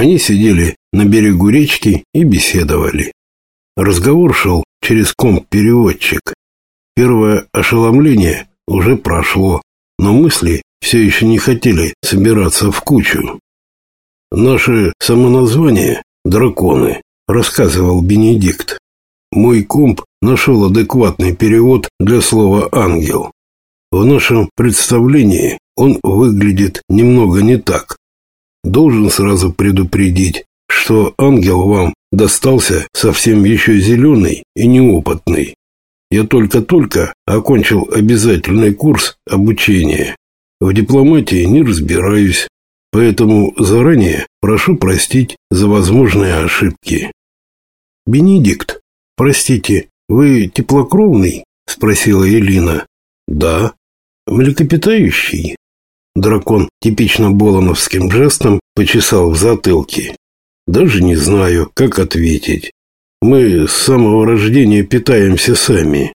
Они сидели на берегу речки и беседовали. Разговор шел через комп-переводчик. Первое ошеломление уже прошло, но мысли все еще не хотели собираться в кучу. Наше самоназвание «Драконы», рассказывал Бенедикт. Мой комп нашел адекватный перевод для слова «ангел». В нашем представлении он выглядит немного не так. Должен сразу предупредить, что ангел вам достался совсем еще зеленый и неопытный. Я только-только окончил обязательный курс обучения. В дипломатии не разбираюсь, поэтому заранее прошу простить за возможные ошибки. Бенедикт, простите, вы теплокровный? спросила Элина. Да. Млекопитающий? Дракон типично болоновским жестом почесал в затылке. Даже не знаю, как ответить. Мы с самого рождения питаемся сами.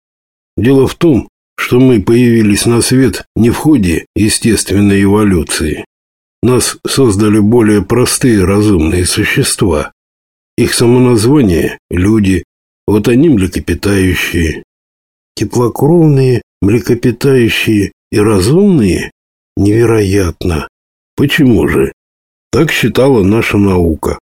Дело в том, что мы появились на свет не в ходе естественной эволюции. Нас создали более простые разумные существа. Их самоназвание – люди, вот они млекопитающие. Теплокровные, млекопитающие и разумные? Невероятно. Почему же? Так считала наша наука.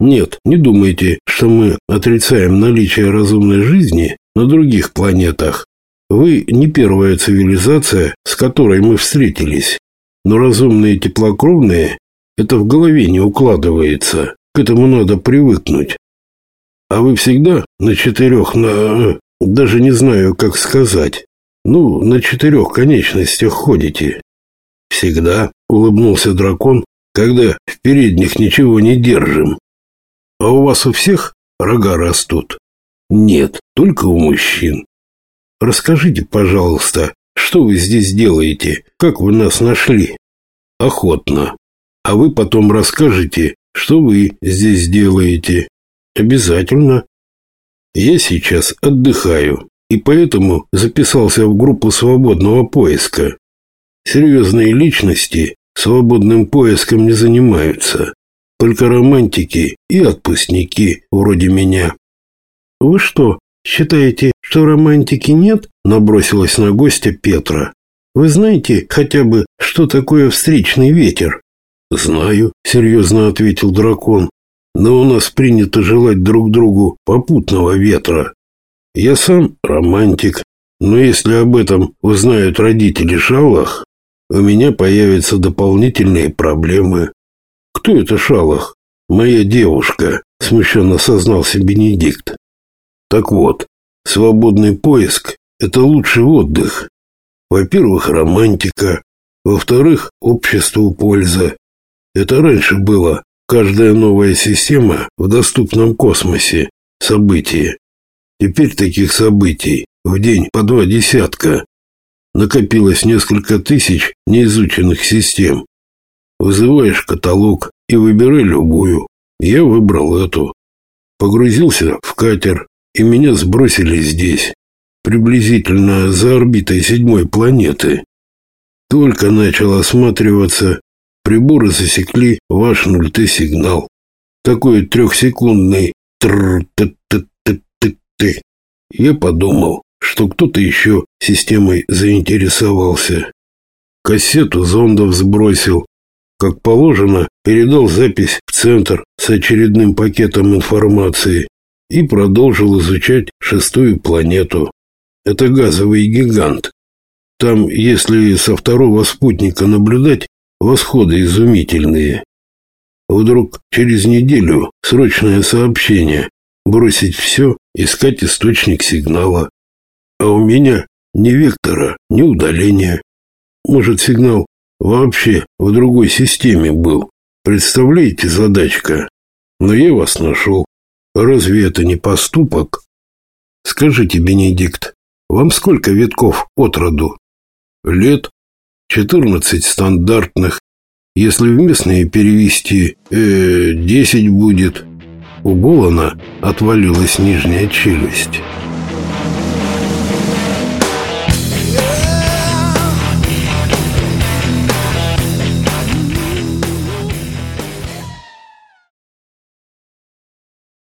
Нет, не думайте, что мы отрицаем наличие разумной жизни на других планетах. Вы не первая цивилизация, с которой мы встретились. Но разумные теплокровные – это в голове не укладывается. К этому надо привыкнуть. А вы всегда на четырех, на... даже не знаю, как сказать. Ну, на четырех конечностях ходите. Всегда, улыбнулся дракон, когда в передних ничего не держим. А у вас у всех рога растут? Нет, только у мужчин. Расскажите, пожалуйста, что вы здесь делаете? Как вы нас нашли? Охотно. А вы потом расскажете, что вы здесь делаете. Обязательно. Я сейчас отдыхаю, и поэтому записался в группу свободного поиска. Серьезные личности свободным поиском не занимаются. Только романтики и отпускники вроде меня. Вы что, считаете, что романтики нет? Набросилась на гостя Петра. Вы знаете хотя бы, что такое встречный ветер? Знаю, серьезно ответил дракон. Но у нас принято желать друг другу попутного ветра. Я сам романтик, но если об этом узнают родители Шалах, у меня появятся дополнительные проблемы. Кто это Шалах? Моя девушка, смущенно сознался Бенедикт. Так вот, свободный поиск – это лучший отдых. Во-первых, романтика. Во-вторых, обществу польза. Это раньше было каждая новая система в доступном космосе. Событие. Теперь таких событий в день по два десятка накопилось несколько тысяч неизученных систем. Вызываешь каталог и выбирай любую. Я выбрал эту. Погрузился в катер, и меня сбросили здесь, приблизительно за орбитой седьмой планеты. Только начал осматриваться, приборы засекли ваш 0Т-сигнал. Такой трехсекундный тр-т-т-т-т-т. Я подумал, что кто-то еще системой заинтересовался. Кассету зондов сбросил. Как положено, передал запись в центр с очередным пакетом информации и продолжил изучать шестую планету. Это газовый гигант. Там, если со второго спутника наблюдать, восходы изумительные. Вдруг через неделю срочное сообщение. Бросить все, искать источник сигнала. А у меня ни вектора, ни удаления. Может, сигнал вообще в другой системе был. Представляете, задачка? Но я вас нашел. Разве это не поступок? Скажите, Бенедикт, вам сколько витков от роду? Лет? Четырнадцать стандартных. Если в местные перевести, э, десять будет. У Болана отвалилась нижняя челюсть.